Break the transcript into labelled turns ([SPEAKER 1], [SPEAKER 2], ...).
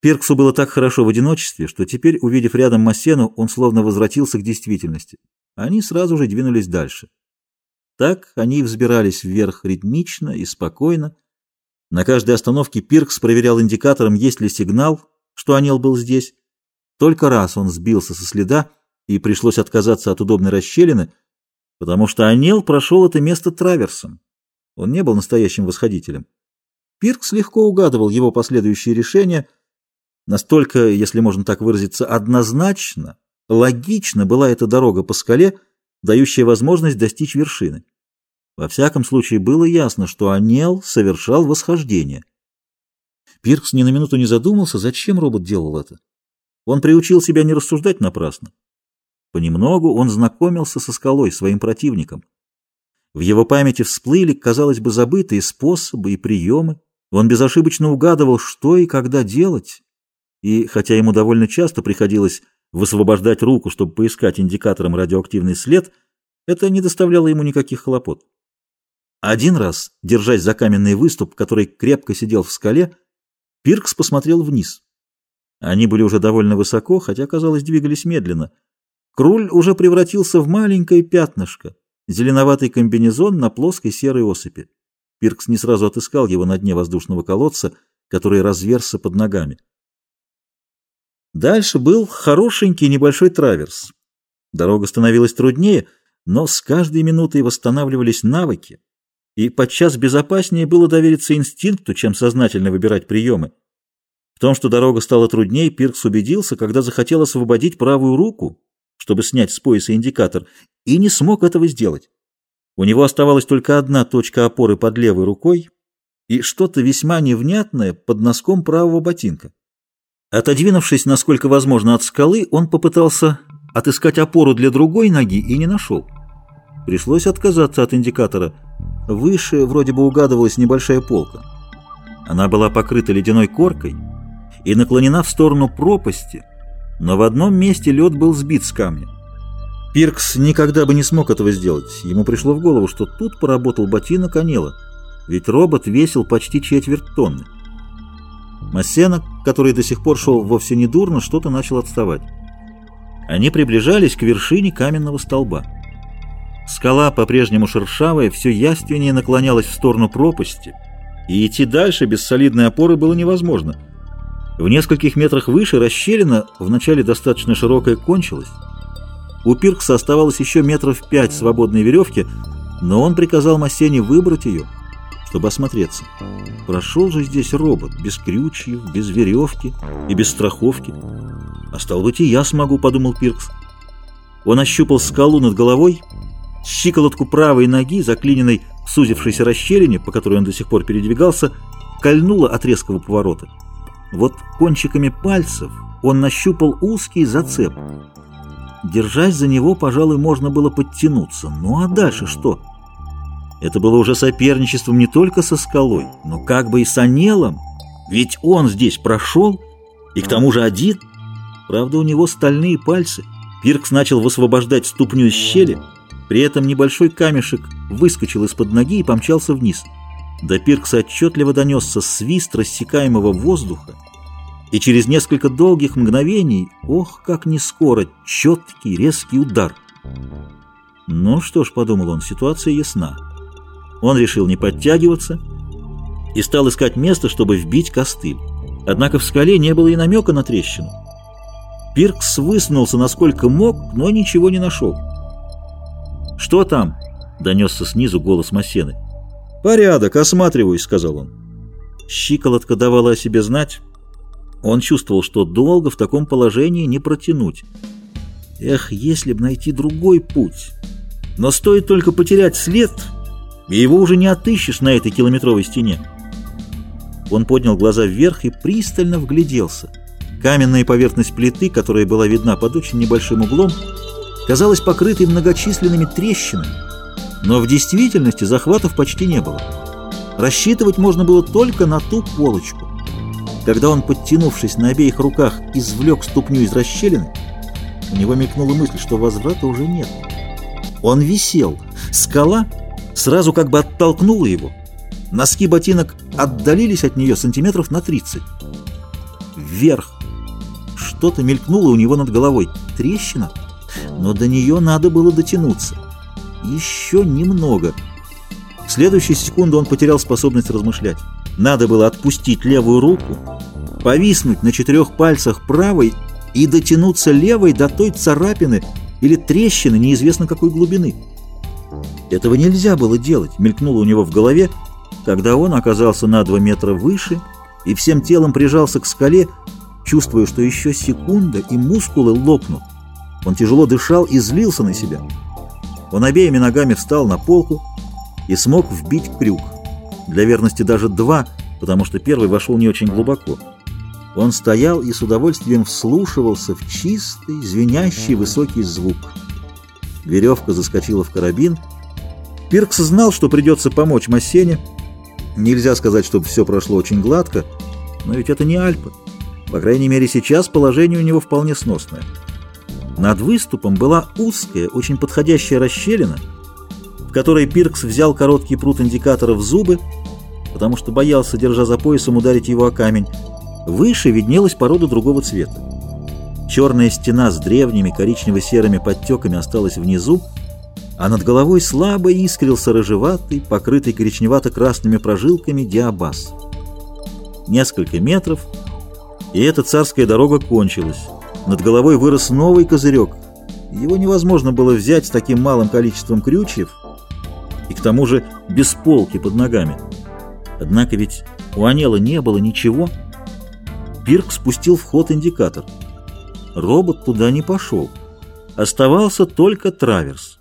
[SPEAKER 1] Пирксу было так хорошо в одиночестве, что теперь, увидев рядом Массену, он словно возвратился к действительности. Они сразу же двинулись дальше. Так они взбирались вверх ритмично и спокойно. На каждой остановке Пиркс проверял индикатором, есть ли сигнал, что Анел был здесь. Только раз он сбился со следа, и пришлось отказаться от удобной расщелины, потому что Анел прошел это место траверсом. Он не был настоящим восходителем. Пиркс легко угадывал его последующие решения — Настолько, если можно так выразиться, однозначно, логично была эта дорога по скале, дающая возможность достичь вершины. Во всяком случае, было ясно, что Анел совершал восхождение. Пиркс ни на минуту не задумался, зачем робот делал это. Он приучил себя не рассуждать напрасно. Понемногу он знакомился со скалой, своим противником. В его памяти всплыли, казалось бы, забытые способы и приемы. Он безошибочно угадывал, что и когда делать, и хотя ему довольно часто приходилось высвобождать руку, чтобы поискать индикатором радиоактивный след, это не доставляло ему никаких хлопот. Один раз, держась за каменный выступ, который крепко сидел в скале, Пиркс посмотрел вниз. Они были уже довольно высоко, хотя, казалось, двигались медленно. Круль уже превратился в маленькое пятнышко, зеленоватый комбинезон на плоской серой осыпи. Пиркс не сразу отыскал его на дне воздушного колодца, который разверзся под ногами. Дальше был хорошенький небольшой траверс. Дорога становилась труднее, но с каждой минутой восстанавливались навыки, и подчас безопаснее было довериться инстинкту, чем сознательно выбирать приемы. В том, что дорога стала труднее, Пиркс убедился, когда захотел освободить правую руку, чтобы снять с пояса индикатор, и не смог этого сделать. У него оставалась только одна точка опоры под левой рукой и что-то весьма невнятное под носком правого ботинка. Отодвинувшись, насколько возможно, от скалы, он попытался отыскать опору для другой ноги и не нашел. Пришлось отказаться от индикатора. Выше вроде бы угадывалась небольшая полка. Она была покрыта ледяной коркой и наклонена в сторону пропасти, но в одном месте лед был сбит с камня. Пиркс никогда бы не смог этого сделать. Ему пришло в голову, что тут поработал ботинок Анела, ведь робот весил почти четверть тонны. Массена, который до сих пор шел вовсе не дурно, что-то начал отставать. Они приближались к вершине каменного столба. Скала, по-прежнему шершавая, все яственнее наклонялась в сторону пропасти, и идти дальше без солидной опоры было невозможно. В нескольких метрах выше расщелина, вначале достаточно широкая, кончилась. У Пиркса оставалось еще метров пять свободной веревки, но он приказал Массене выбрать ее — чтобы осмотреться. Прошел же здесь робот, без крючьев, без веревки и без страховки. А стал быть, и я смогу, подумал Пиркс. Он ощупал скалу над головой, щиколотку правой ноги, заклиненной в сузившейся расщелине, по которой он до сих пор передвигался, кольнула от резкого поворота. Вот кончиками пальцев он нащупал узкий зацеп. Держась за него, пожалуй, можно было подтянуться. Ну а дальше что? — это было уже соперничеством не только со скалой, но как бы и с Анелом, ведь он здесь прошел, и к тому же один. Правда, у него стальные пальцы. Пиркс начал высвобождать ступню из щели, при этом небольшой камешек выскочил из-под ноги и помчался вниз. До Пиркса отчетливо донесся свист рассекаемого воздуха, и через несколько долгих мгновений, ох, как не скоро, четкий резкий удар. Ну что ж, подумал он, ситуация ясна. Он решил не подтягиваться и стал искать место, чтобы вбить костыль. Однако в скале не было и намека на трещину. Пиркс высунулся насколько мог, но ничего не нашел. «Что там?» — донесся снизу голос Массены. «Порядок, осматриваюсь», — сказал он. Щиколотка давала о себе знать. Он чувствовал, что долго в таком положении не протянуть. Эх, если б найти другой путь. Но стоит только потерять след, и его уже не отыщешь на этой километровой стене. Он поднял глаза вверх и пристально вгляделся. Каменная поверхность плиты, которая была видна под очень небольшим углом, казалась покрытой многочисленными трещинами, но в действительности захватов почти не было. Рассчитывать можно было только на ту полочку. Когда он, подтянувшись на обеих руках, извлек ступню из расщелины, у него мелькнула мысль, что возврата уже нет. Он висел. Скала сразу как бы оттолкнула его. Носки ботинок отдалились от нее сантиметров на 30. вверх. Что-то мелькнуло у него над головой. Трещина? Но до нее надо было дотянуться. Еще немного. В следующую секунду он потерял способность размышлять. Надо было отпустить левую руку, повиснуть на четырех пальцах правой и дотянуться левой до той царапины или трещины неизвестно какой глубины. Этого нельзя было делать, мелькнуло у него в голове, когда он оказался на два метра выше и всем телом прижался к скале, чувствуя, что еще секунда и мускулы лопнут. Он тяжело дышал и злился на себя. Он обеими ногами встал на полку и смог вбить крюк. Для верности даже два, потому что первый вошел не очень глубоко. Он стоял и с удовольствием вслушивался в чистый, звенящий высокий звук. Веревка заскочила в карабин. Пиркс знал, что придется помочь Массене. Нельзя сказать, чтобы все прошло очень гладко, но ведь это не Альпы. По крайней мере, сейчас положение у него вполне сносное. Над выступом была узкая, очень подходящая расщелина, в которой Пиркс взял короткий прут индикатора в зубы, потому что боялся, держа за поясом, ударить его о камень. Выше виднелась порода другого цвета. Черная стена с древними коричнево-серыми подтеками осталась внизу, а над головой слабо искрился рыжеватый, покрытый коричневато-красными прожилками диабаз. Несколько метров, и эта царская дорога кончилась. Над головой вырос новый козырек. Его невозможно было взять с таким малым количеством крючьев и к тому же без полки под ногами. Однако ведь у Анела не было ничего. Пирк спустил в ход индикатор. Робот туда не пошел. Оставался только траверс.